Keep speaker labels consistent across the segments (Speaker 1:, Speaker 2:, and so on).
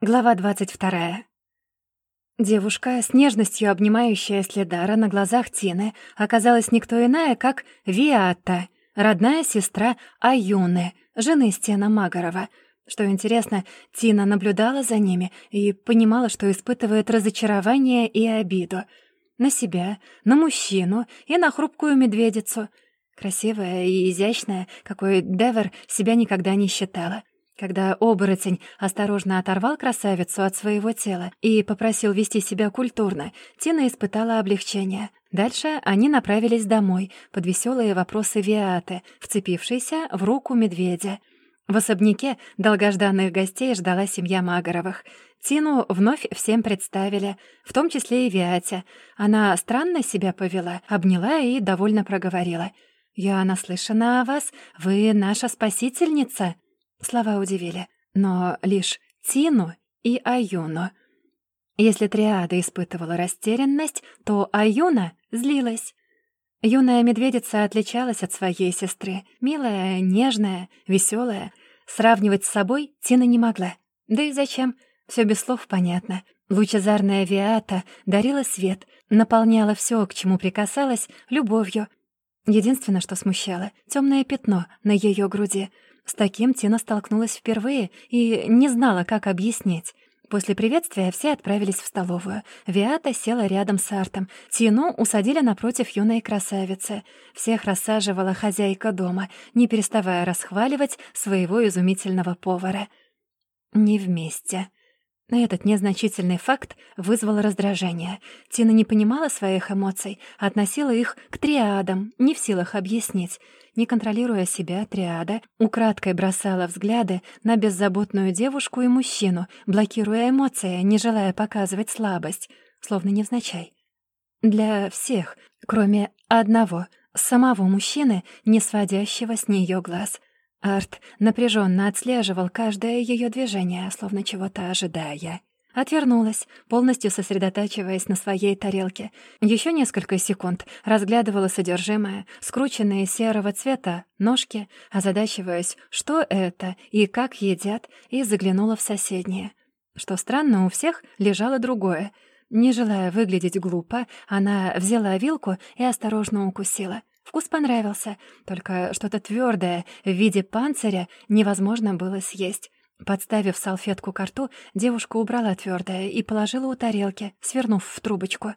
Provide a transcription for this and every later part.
Speaker 1: Глава двадцать вторая. Девушка, с нежностью обнимающая Следара на глазах Тины, оказалась никто иная, как Виата, родная сестра Аюны, жены Стена Магарова. Что интересно, Тина наблюдала за ними и понимала, что испытывает разочарование и обиду. На себя, на мужчину и на хрупкую медведицу. Красивая и изящная, какой Девер себя никогда не считала. Когда оборотень осторожно оторвал красавицу от своего тела и попросил вести себя культурно, Тина испытала облегчение. Дальше они направились домой под веселые вопросы Виаты, вцепившейся в руку медведя. В особняке долгожданных гостей ждала семья Магаровых. Тину вновь всем представили, в том числе и Виате. Она странно себя повела, обняла и довольно проговорила. «Я наслышана о вас, вы наша спасительница». Слова удивили, но лишь Тину и Аюну. Если триада испытывала растерянность, то Аюна злилась. Юная медведица отличалась от своей сестры. Милая, нежная, веселая. Сравнивать с собой Тина не могла. Да и зачем? Все без слов понятно. Лучезарная Виата дарила свет, наполняла все, к чему прикасалась, любовью. Единственное, что смущало — темное пятно на ее груди — с таким Тина столкнулась впервые и не знала, как объяснить. После приветствия все отправились в столовую. Виата села рядом с Артом. Тину усадили напротив юной красавицы. Всех рассаживала хозяйка дома, не переставая расхваливать своего изумительного повара. «Не вместе», этот незначительный факт вызвал раздражение. Тина не понимала своих эмоций, относила их к триадам, не в силах объяснить. Не контролируя себя, триада украдкой бросала взгляды на беззаботную девушку и мужчину, блокируя эмоции, не желая показывать слабость, словно невзначай. Для всех, кроме одного, самого мужчины, не сводящего с нее глаз — Арт напряженно отслеживал каждое ее движение, словно чего-то ожидая. Отвернулась, полностью сосредотачиваясь на своей тарелке. Еще несколько секунд разглядывала содержимое, скрученные серого цвета ножки, озадачиваясь, что это и как едят, и заглянула в соседнее. Что странно, у всех лежало другое. Не желая выглядеть глупо, она взяла вилку и осторожно укусила. Вкус понравился, только что-то твёрдое в виде панциря невозможно было съесть. Подставив салфетку к рту, девушка убрала твёрдое и положила у тарелки, свернув в трубочку.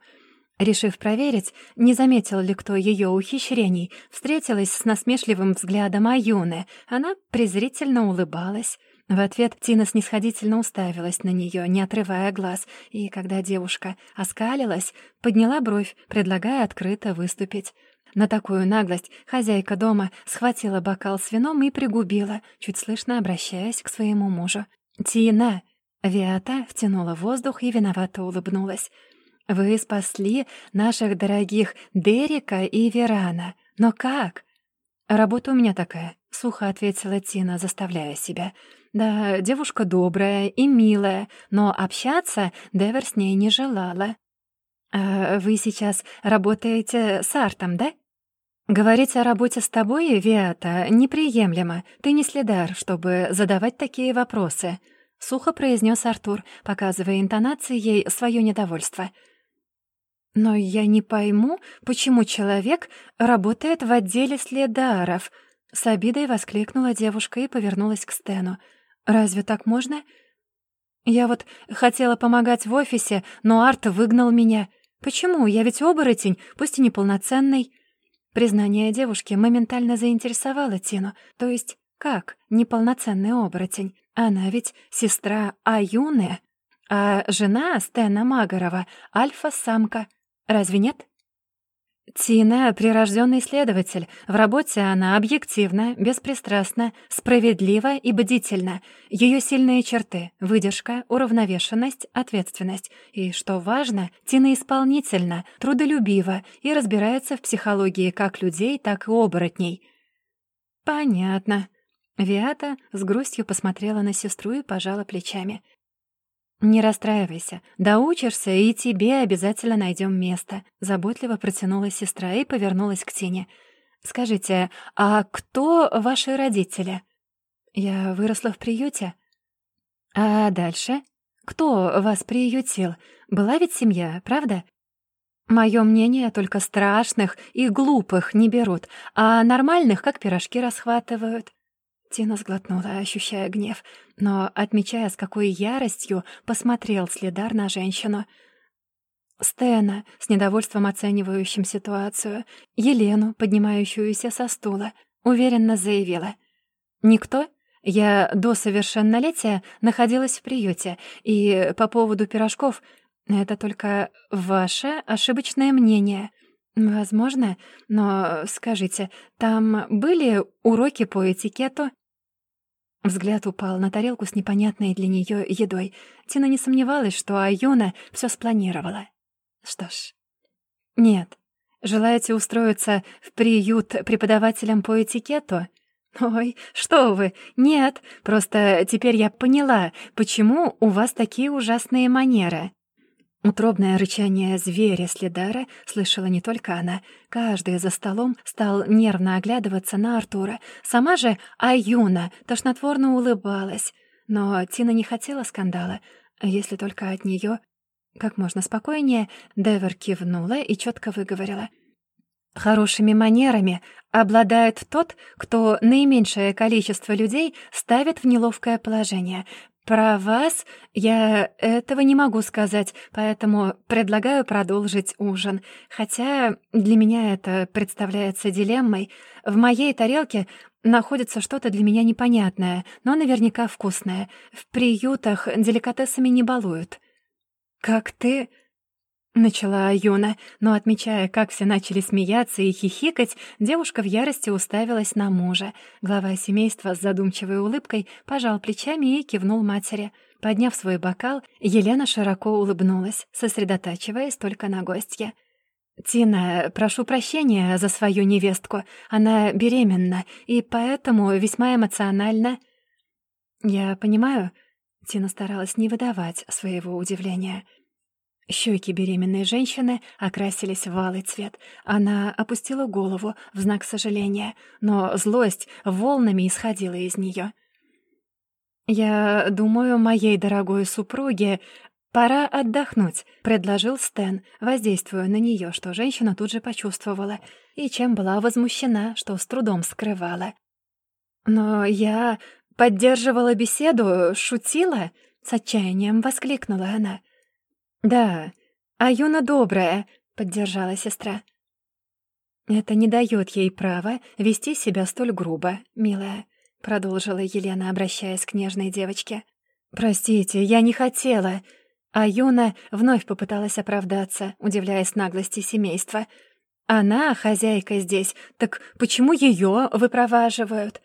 Speaker 1: Решив проверить, не заметил ли кто её ухищрений, встретилась с насмешливым взглядом Аюны. Она презрительно улыбалась. В ответ Тина снисходительно уставилась на неё, не отрывая глаз, и когда девушка оскалилась, подняла бровь, предлагая открыто выступить. На такую наглость хозяйка дома схватила бокал с вином и пригубила, чуть слышно обращаясь к своему мужу. «Тина!» Виата втянула воздух и виновато улыбнулась. «Вы спасли наших дорогих Дерека и Верана. Но как?» «Работа у меня такая», — сухо ответила Тина, заставляя себя. «Да, девушка добрая и милая, но общаться Девер с ней не желала». «А вы сейчас работаете с Артом, да?» «Говорить о работе с тобой, Виата, неприемлемо. Ты не следар, чтобы задавать такие вопросы», — сухо произнес Артур, показывая интонацией свое недовольство. «Но я не пойму, почему человек работает в отделе следаров», — с обидой воскликнула девушка и повернулась к Стэну. «Разве так можно?» «Я вот хотела помогать в офисе, но Арт выгнал меня. Почему? Я ведь оборотень, пусть и неполноценный». Признание девушки моментально заинтересовало Тину. То есть, как неполноценный оборотень? Она ведь сестра Аюны, а жена Стэна Магарова — альфа-самка. Разве нет? Тина — прирожденный следователь. В работе она объективна, беспристрастна, справедлива и бдительна. Ее сильные черты — выдержка, уравновешенность, ответственность. И, что важно, Тина исполнительна, трудолюбива и разбирается в психологии как людей, так и оборотней. «Понятно». Виата с грустью посмотрела на сестру и пожала плечами. «Не расстраивайся. Доучишься, и тебе обязательно найдем место», — заботливо протянула сестра и повернулась к Тине. «Скажите, а кто ваши родители?» «Я выросла в приюте». «А дальше?» Кто вас приютил? Была ведь семья, правда? Мое мнение только страшных и глупых не берут, а нормальных как пирожки расхватывают. Тина сглотнула, ощущая гнев, но отмечая, с какой яростью посмотрел следар на женщину. Стена, с недовольством оценивающим ситуацию, Елену, поднимающуюся со стула, уверенно заявила. «Никто? Я до совершеннолетия находилась в приюте, и по поводу пирожков это только ваше ошибочное мнение». «Возможно, но скажите, там были уроки по этикету?» Взгляд упал на тарелку с непонятной для нее едой. Тина не сомневалась, что Айона все спланировала. Что ж, нет. Желаете устроиться в приют преподавателем по этикету? Ой, что вы, нет, просто теперь я поняла, почему у вас такие ужасные манеры. Утробное рычание зверя Следара слышала не только она. Каждый за столом стал нервно оглядываться на Артура. Сама же Аюна тошнотворно улыбалась. Но Тина не хотела скандала, если только от нее. Как можно спокойнее, Девер кивнула и четко выговорила. «Хорошими манерами обладает тот, кто наименьшее количество людей ставит в неловкое положение. Про вас я этого не могу сказать, поэтому предлагаю продолжить ужин. Хотя для меня это представляется дилеммой. В моей тарелке находится что-то для меня непонятное, но наверняка вкусное. В приютах деликатесами не балуют. «Как ты...» — начала Юна, но, отмечая, как все начали смеяться и хихикать, девушка в ярости уставилась на мужа. Глава семейства с задумчивой улыбкой пожал плечами и кивнул матери. Подняв свой бокал, Елена широко улыбнулась, сосредотачиваясь только на гостье. «Тина, прошу прощения за свою невестку. Она беременна, и поэтому весьма эмоциональна». «Я понимаю...» Тина старалась не выдавать своего удивления — Щеки беременной женщины окрасились в алый цвет. Она опустила голову в знак сожаления, но злость волнами исходила из нее. «Я думаю, моей дорогой супруге пора отдохнуть», — предложил Стэн, воздействуя на нее, что женщина тут же почувствовала, и чем была возмущена, что с трудом скрывала. «Но я поддерживала беседу, шутила?» — с отчаянием воскликнула она. «Да, а Юна добрая», — поддержала сестра. «Это не дает ей права вести себя столь грубо, милая», — продолжила Елена, обращаясь к нежной девочке. «Простите, я не хотела». А Юна вновь попыталась оправдаться, удивляясь наглости семейства. «Она хозяйка здесь, так почему ее выпроваживают?»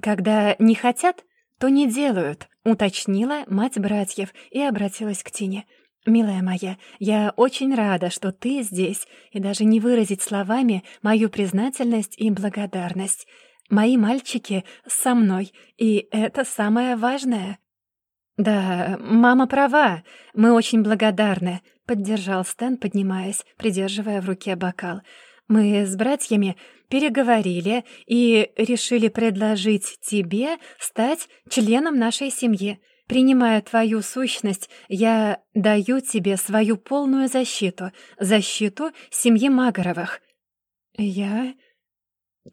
Speaker 1: «Когда не хотят, то не делают», — уточнила мать братьев и обратилась к Тине. «Милая моя, я очень рада, что ты здесь, и даже не выразить словами мою признательность и благодарность. Мои мальчики со мной, и это самое важное». «Да, мама права, мы очень благодарны», — поддержал Стэн, поднимаясь, придерживая в руке бокал. «Мы с братьями переговорили и решили предложить тебе стать членом нашей семьи. Принимая твою сущность, я даю тебе свою полную защиту, защиту семьи Магаровых». «Я...»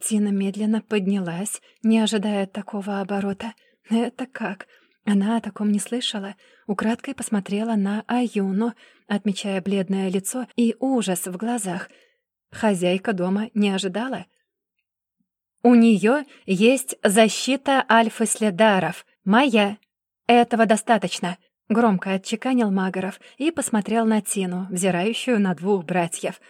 Speaker 1: Тина медленно поднялась, не ожидая такого оборота. «Это как?» Она о таком не слышала. Украдкой посмотрела на Аюну, отмечая бледное лицо и ужас в глазах. Хозяйка дома не ожидала. «У нее есть защита альфа-следаров. Моя!» «Этого достаточно», — громко отчеканил Магаров и посмотрел на Тину, взирающую на двух братьев.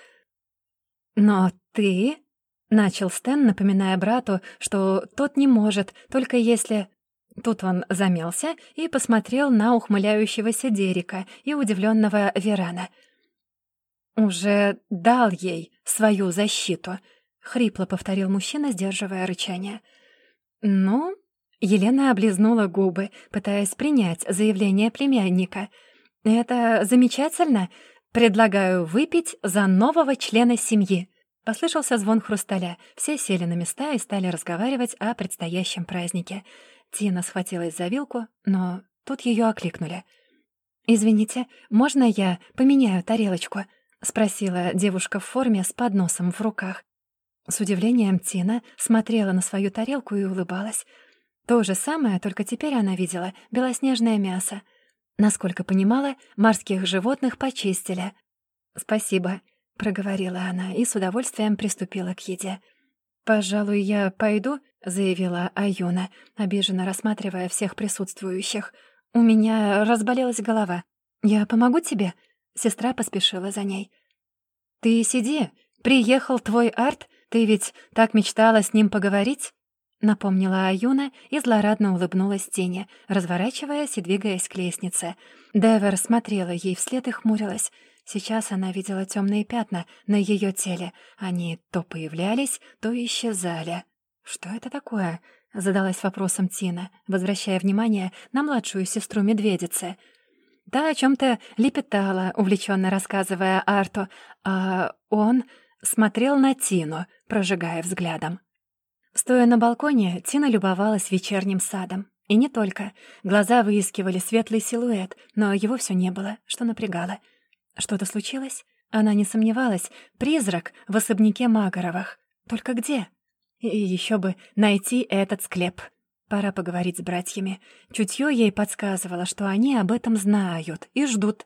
Speaker 1: «Но ты...» — начал Стэн, напоминая брату, что тот не может, только если... Тут он замялся и посмотрел на ухмыляющегося Дерека и удивленного Верана. «Уже дал ей свою защиту», — хрипло повторил мужчина, сдерживая рычание. «Ну, Елена облизнула губы, пытаясь принять заявление племянника. «Это замечательно. Предлагаю выпить за нового члена семьи». Послышался звон хрусталя. Все сели на места и стали разговаривать о предстоящем празднике. Тина схватилась за вилку, но тут ее окликнули. «Извините, можно я поменяю тарелочку?» — спросила девушка в форме с подносом в руках. С удивлением Тина смотрела на свою тарелку и улыбалась. То же самое, только теперь она видела белоснежное мясо. Насколько понимала, морских животных почистили. «Спасибо», — проговорила она и с удовольствием приступила к еде. «Пожалуй, я пойду», — заявила Аюна, обиженно рассматривая всех присутствующих. «У меня разболелась голова. Я помогу тебе?» Сестра поспешила за ней. «Ты сиди. Приехал твой Арт. Ты ведь так мечтала с ним поговорить?» Напомнила Аюна и злорадно улыбнулась Тине, разворачиваясь и двигаясь к лестнице. Девер смотрела ей вслед и хмурилась. Сейчас она видела темные пятна на ее теле. Они то появлялись, то исчезали. «Что это такое?» — задалась вопросом Тина, возвращая внимание на младшую сестру медведицы. Та о чем то лепетала, увлеченно рассказывая Арту, а он смотрел на Тину, прожигая взглядом. Стоя на балконе, Тина любовалась вечерним садом. И не только. Глаза выискивали светлый силуэт, но его все не было, что напрягало. Что-то случилось? Она не сомневалась. Призрак в особняке Магаровых. Только где? И еще бы найти этот склеп. Пора поговорить с братьями. Чутье ей подсказывало, что они об этом знают и ждут.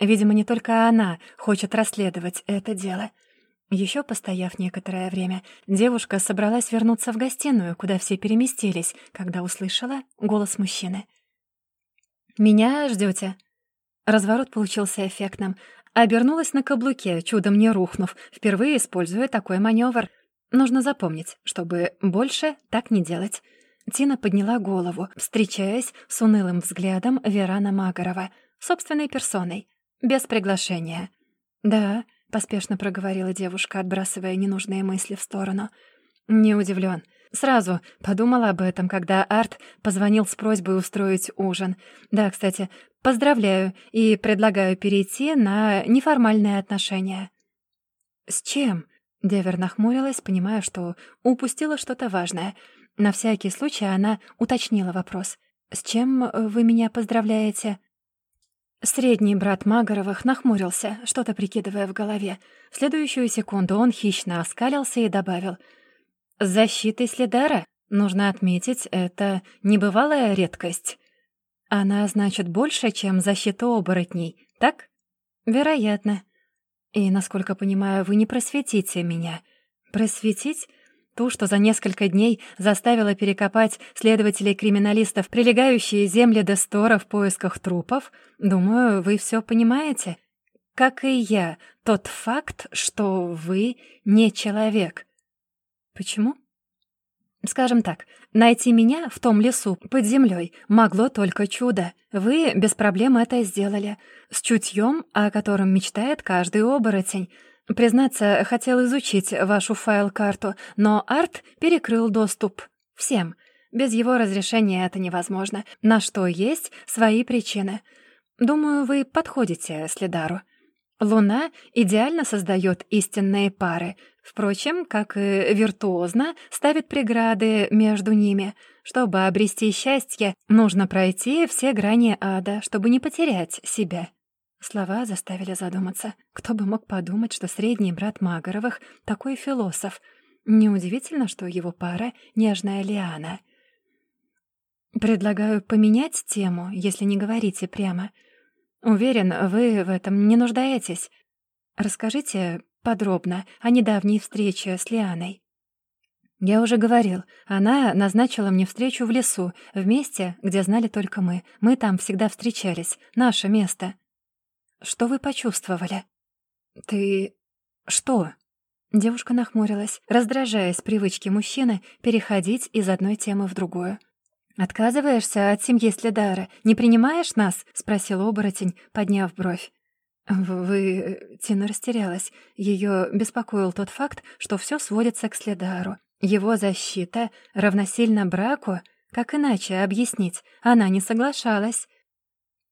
Speaker 1: Видимо, не только она хочет расследовать это дело — еще постояв некоторое время, девушка собралась вернуться в гостиную, куда все переместились, когда услышала голос мужчины. «Меня ждете? Разворот получился эффектным. Обернулась на каблуке, чудом не рухнув, впервые используя такой маневр. Нужно запомнить, чтобы больше так не делать. Тина подняла голову, встречаясь с унылым взглядом Верана Магарова, собственной персоной, без приглашения. «Да, поспешно проговорила девушка, отбрасывая ненужные мысли в сторону. Не удивлен. Сразу подумала об этом, когда Арт позвонил с просьбой устроить ужин. Да, кстати, поздравляю и предлагаю перейти на неформальные отношения. С чем? Девер нахмурилась, понимая, что упустила что-то важное. На всякий случай она уточнила вопрос. «С чем вы меня поздравляете?» Средний брат Магаровых нахмурился, что-то прикидывая в голове. В следующую секунду он хищно оскалился и добавил. «С защитой Следара, нужно отметить, это небывалая редкость. Она значит больше, чем защита оборотней, так? Вероятно. И, насколько понимаю, вы не просветите меня. Просветить? Ту, что за несколько дней заставила перекопать следователей-криминалистов прилегающие земли Дестора в поисках трупов, думаю, вы все понимаете. Как и я, тот факт, что вы не человек. Почему? Скажем так, найти меня в том лесу под землей могло только чудо. Вы без проблем это сделали. С чутьем, о котором мечтает каждый оборотень — Признаться, хотел изучить вашу файл-карту, но Арт перекрыл доступ. Всем. Без его разрешения это невозможно. На что есть свои причины. Думаю, вы подходите Следару. Луна идеально создает истинные пары. Впрочем, как и виртуозно ставит преграды между ними. Чтобы обрести счастье, нужно пройти все грани ада, чтобы не потерять себя. Слова заставили задуматься. Кто бы мог подумать, что средний брат Магаровых — такой философ. Неудивительно, что его пара — нежная Лиана. «Предлагаю поменять тему, если не говорите прямо. Уверен, вы в этом не нуждаетесь. Расскажите подробно о недавней встрече с Лианой». «Я уже говорил. Она назначила мне встречу в лесу, в месте, где знали только мы. Мы там всегда встречались. Наше место». Что вы почувствовали?» «Ты... что?» Девушка нахмурилась, раздражаясь привычке мужчины переходить из одной темы в другую. «Отказываешься от семьи Следара? Не принимаешь нас?» — спросил оборотень, подняв бровь. «Вы...» — Тина растерялась. Ее беспокоил тот факт, что все сводится к Следару. Его защита равносильно браку? Как иначе объяснить? Она не соглашалась.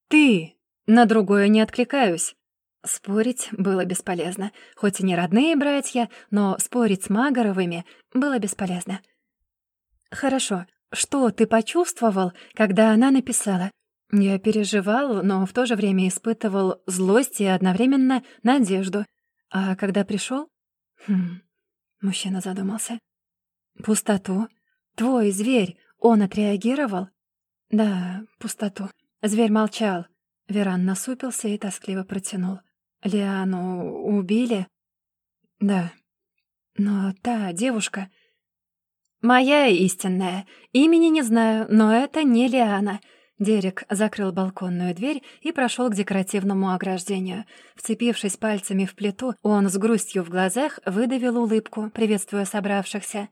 Speaker 1: «Ты!» На другое не откликаюсь. Спорить было бесполезно. Хоть и не родные братья, но спорить с Магаровыми было бесполезно. «Хорошо. Что ты почувствовал, когда она написала? Я переживал, но в то же время испытывал злость и одновременно надежду. А когда пришел? Хм, мужчина задумался. Пустоту. Твой зверь, он отреагировал? Да, пустоту. Зверь молчал. Веран насупился и тоскливо протянул. Лиану убили? Да. Но та девушка... «Моя истинная. Имени не знаю, но это не Лиана. Дерек закрыл балконную дверь и прошел к декоративному ограждению. Вцепившись пальцами в плиту, он с грустью в глазах выдавил улыбку, приветствуя собравшихся.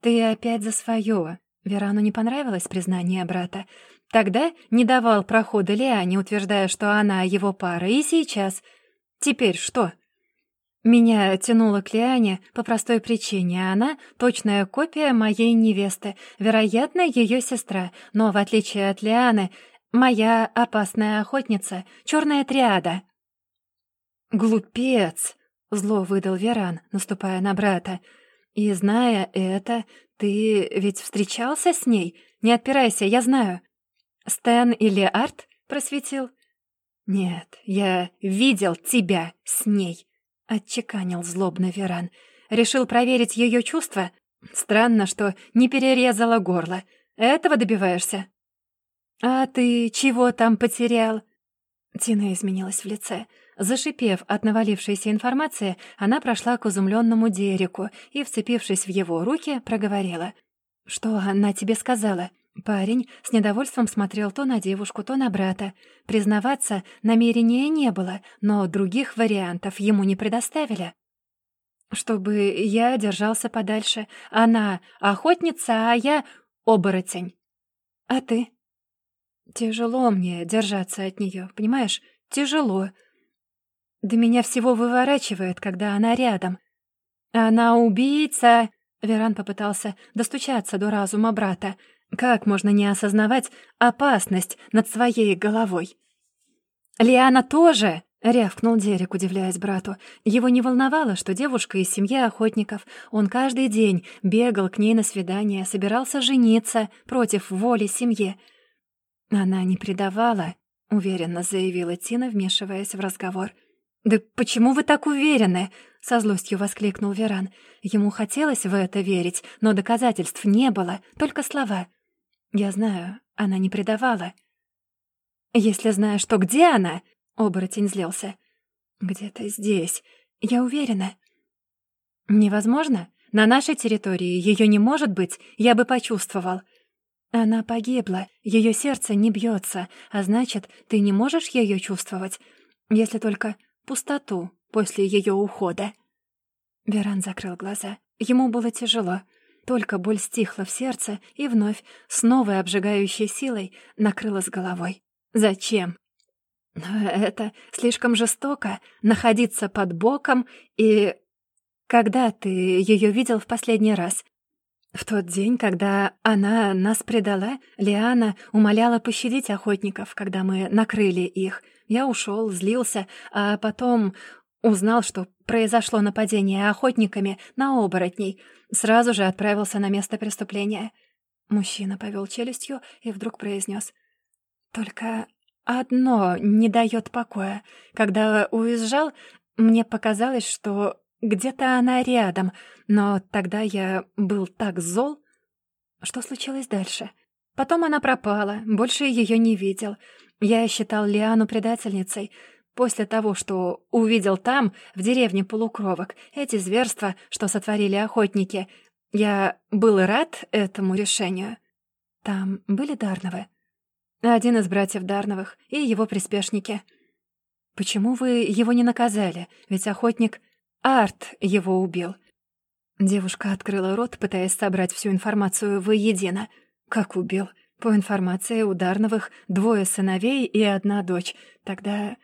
Speaker 1: «Ты опять за свое!» Верану не понравилось признание брата. Тогда не давал прохода Лиане, утверждая, что она его пара, и сейчас. Теперь что? Меня тянуло к Лиане по простой причине. Она — точная копия моей невесты, вероятно, ее сестра, но, в отличие от Лианы, моя опасная охотница — черная триада. «Глупец!» — зло выдал Веран, наступая на брата. «И зная это, ты ведь встречался с ней? Не отпирайся, я знаю». «Стэн или Арт?» — просветил. «Нет, я видел тебя с ней». Отчеканил злобно Веран. Решил проверить ее чувства? Странно, что не перерезала горло. Этого добиваешься? А ты чего там потерял? Тина изменилась в лице. Зашипев от навалившейся информации, она прошла к изумленному Дереку и, вцепившись в его руки, проговорила. «Что она тебе сказала?» Парень с недовольством смотрел то на девушку, то на брата. Признаваться намерения не было, но других вариантов ему не предоставили. «Чтобы я держался подальше. Она охотница, а я оборотень. А ты?» «Тяжело мне держаться от нее, понимаешь? Тяжело. Да меня всего выворачивает, когда она рядом. Она убийца!» Веран попытался достучаться до разума брата. Как можно не осознавать опасность над своей головой? «Лиана тоже!» — рявкнул Дерек, удивляясь брату. Его не волновало, что девушка из семьи охотников. Он каждый день бегал к ней на свидание, собирался жениться против воли семьи. «Она не предавала», — уверенно заявила Тина, вмешиваясь в разговор. «Да почему вы так уверены?» — со злостью воскликнул Веран. Ему хотелось в это верить, но доказательств не было, только слова — «Я знаю, она не предавала». «Если знаешь, что где она...» — оборотень злился. «Где-то здесь. Я уверена». «Невозможно. На нашей территории ее не может быть, я бы почувствовал». «Она погибла, ее сердце не бьется, а значит, ты не можешь ее чувствовать, если только пустоту после ее ухода». Веран закрыл глаза. Ему было тяжело. Только боль стихла в сердце и вновь, с новой обжигающей силой, накрыла с головой. Зачем? Это слишком жестоко — находиться под боком и... Когда ты ее видел в последний раз? В тот день, когда она нас предала, Лиана умоляла пощадить охотников, когда мы накрыли их. Я ушел, злился, а потом Узнал, что произошло нападение охотниками на оборотней. Сразу же отправился на место преступления. Мужчина повел челюстью и вдруг произнес: «Только одно не дает покоя. Когда уезжал, мне показалось, что где-то она рядом, но тогда я был так зол. Что случилось дальше? Потом она пропала, больше ее не видел. Я считал Лиану предательницей, После того, что увидел там, в деревне полукровок, эти зверства, что сотворили охотники, я был рад этому решению. Там были Дарновы. Один из братьев Дарновых и его приспешники. Почему вы его не наказали? Ведь охотник Арт его убил. Девушка открыла рот, пытаясь собрать всю информацию воедино. Как убил? По информации у Дарновых двое сыновей и одна дочь. Тогда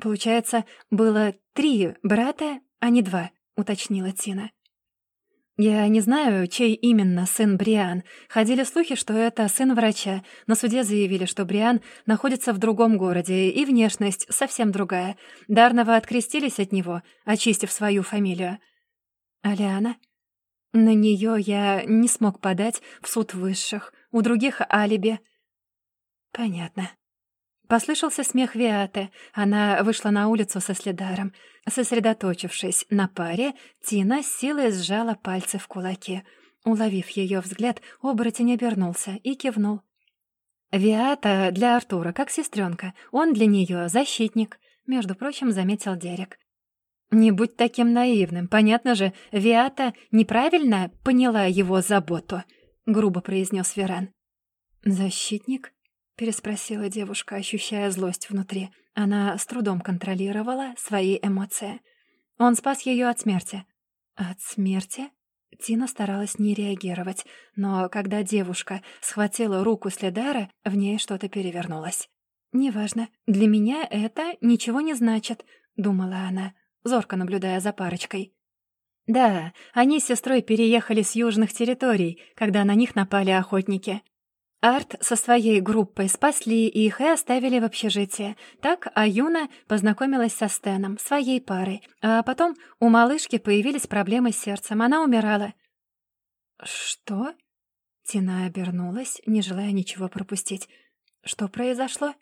Speaker 1: Получается, было три брата, а не два, уточнила Тина. Я не знаю, чей именно сын Бриан. Ходили слухи, что это сын врача. На суде заявили, что Бриан находится в другом городе, и внешность совсем другая. Дарнова открестились от него, очистив свою фамилию. Алиана? На нее я не смог подать в суд высших. У других алиби. Понятно. Послышался смех Виаты. Она вышла на улицу со следаром. Сосредоточившись на паре, Тина с силой сжала пальцы в кулаки. Уловив ее взгляд, оборотень обернулся и кивнул. «Виата для Артура как сестренка, он для нее защитник», — между прочим, заметил Дерек. «Не будь таким наивным. Понятно же, Виата неправильно поняла его заботу», — грубо произнес Веран. «Защитник?» — переспросила девушка, ощущая злость внутри. Она с трудом контролировала свои эмоции. Он спас ее от смерти. От смерти? Тина старалась не реагировать, но когда девушка схватила руку Следара, в ней что-то перевернулось. «Неважно, для меня это ничего не значит», — думала она, зорко наблюдая за парочкой. Да, они с сестрой переехали с южных территорий, когда на них напали охотники. Арт со своей группой спасли их и оставили в общежитии. Так Аюна познакомилась со Стеном, своей парой. А потом у малышки появились проблемы с сердцем. Она умирала. «Что?» Тина обернулась, не желая ничего пропустить. «Что произошло?»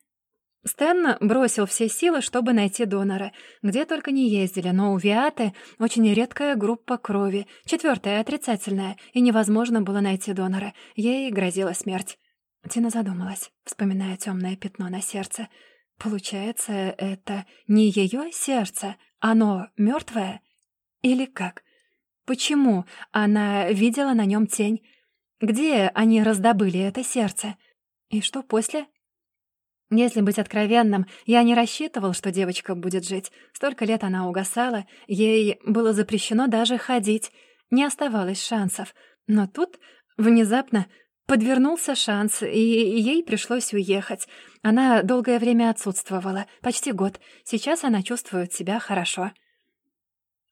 Speaker 1: Стэн бросил все силы, чтобы найти донора. Где только не ездили, но у Виаты очень редкая группа крови, четвертая отрицательная, и невозможно было найти донора. Ей грозила смерть. Тина задумалась, вспоминая темное пятно на сердце. Получается, это не ее сердце, оно мертвое? Или как? Почему она видела на нем тень? Где они раздобыли это сердце? И что после? Если быть откровенным, я не рассчитывал, что девочка будет жить. Столько лет она угасала, ей было запрещено даже ходить. Не оставалось шансов. Но тут внезапно Подвернулся шанс, и ей пришлось уехать. Она долгое время отсутствовала, почти год. Сейчас она чувствует себя хорошо.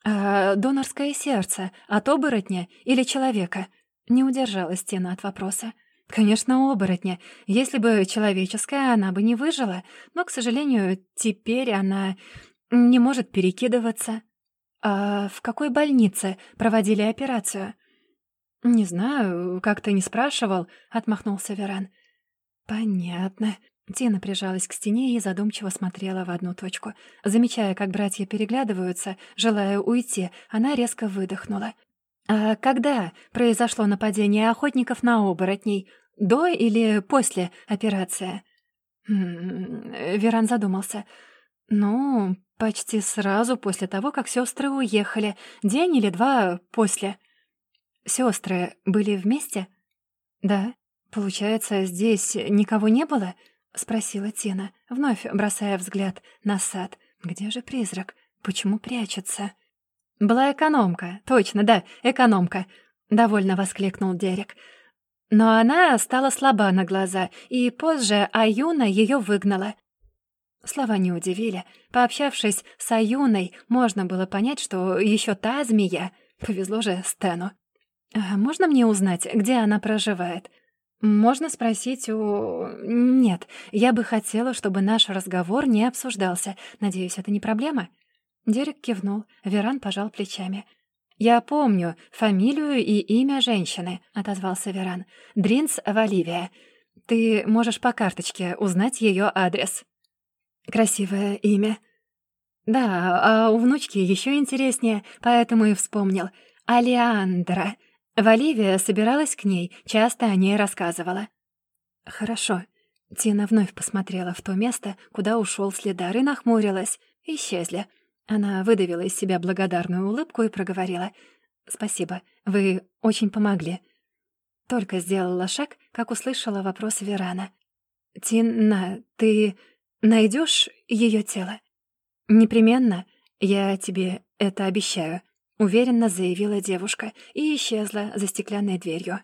Speaker 1: «А донорское сердце от оборотня или человека?» Не удержалась Тина от вопроса. «Конечно, оборотня. Если бы человеческое, она бы не выжила. Но, к сожалению, теперь она не может перекидываться». «А в какой больнице проводили операцию?» «Не знаю, как ты не спрашивал», — отмахнулся Веран. «Понятно». Тина прижалась к стене и задумчиво смотрела в одну точку. Замечая, как братья переглядываются, желая уйти, она резко выдохнула. «А когда произошло нападение охотников на оборотней? До или после операции?» «М Веран задумался. «Ну, почти сразу после того, как сестры уехали. День или два после». Сестры были вместе? Да. Получается, здесь никого не было? спросила Тина, вновь бросая взгляд на сад. Где же призрак? Почему прячется? Была экономка. Точно, да, экономка, довольно воскликнул Дерек. Но она стала слаба на глаза, и позже Аюна ее выгнала. Слова не удивили. Пообщавшись с Аюной, можно было понять, что еще та змея. Повезло же Стэну. А «Можно мне узнать, где она проживает?» «Можно спросить у...» «Нет, я бы хотела, чтобы наш разговор не обсуждался. Надеюсь, это не проблема?» Дерек кивнул, Веран пожал плечами. «Я помню фамилию и имя женщины», — отозвался Веран. «Дринс Валивия. Ты можешь по карточке узнать ее адрес». «Красивое имя». «Да, а у внучки еще интереснее, поэтому и вспомнил. Алиандра». Валивия собиралась к ней, часто о ней рассказывала. «Хорошо». Тина вновь посмотрела в то место, куда ушел следар, и нахмурилась. Исчезли. Она выдавила из себя благодарную улыбку и проговорила. «Спасибо, вы очень помогли». Только сделала шаг, как услышала вопрос Верана. «Тина, ты найдешь ее тело?» «Непременно. Я тебе это обещаю», уверенно заявила девушка и исчезла за стеклянной дверью.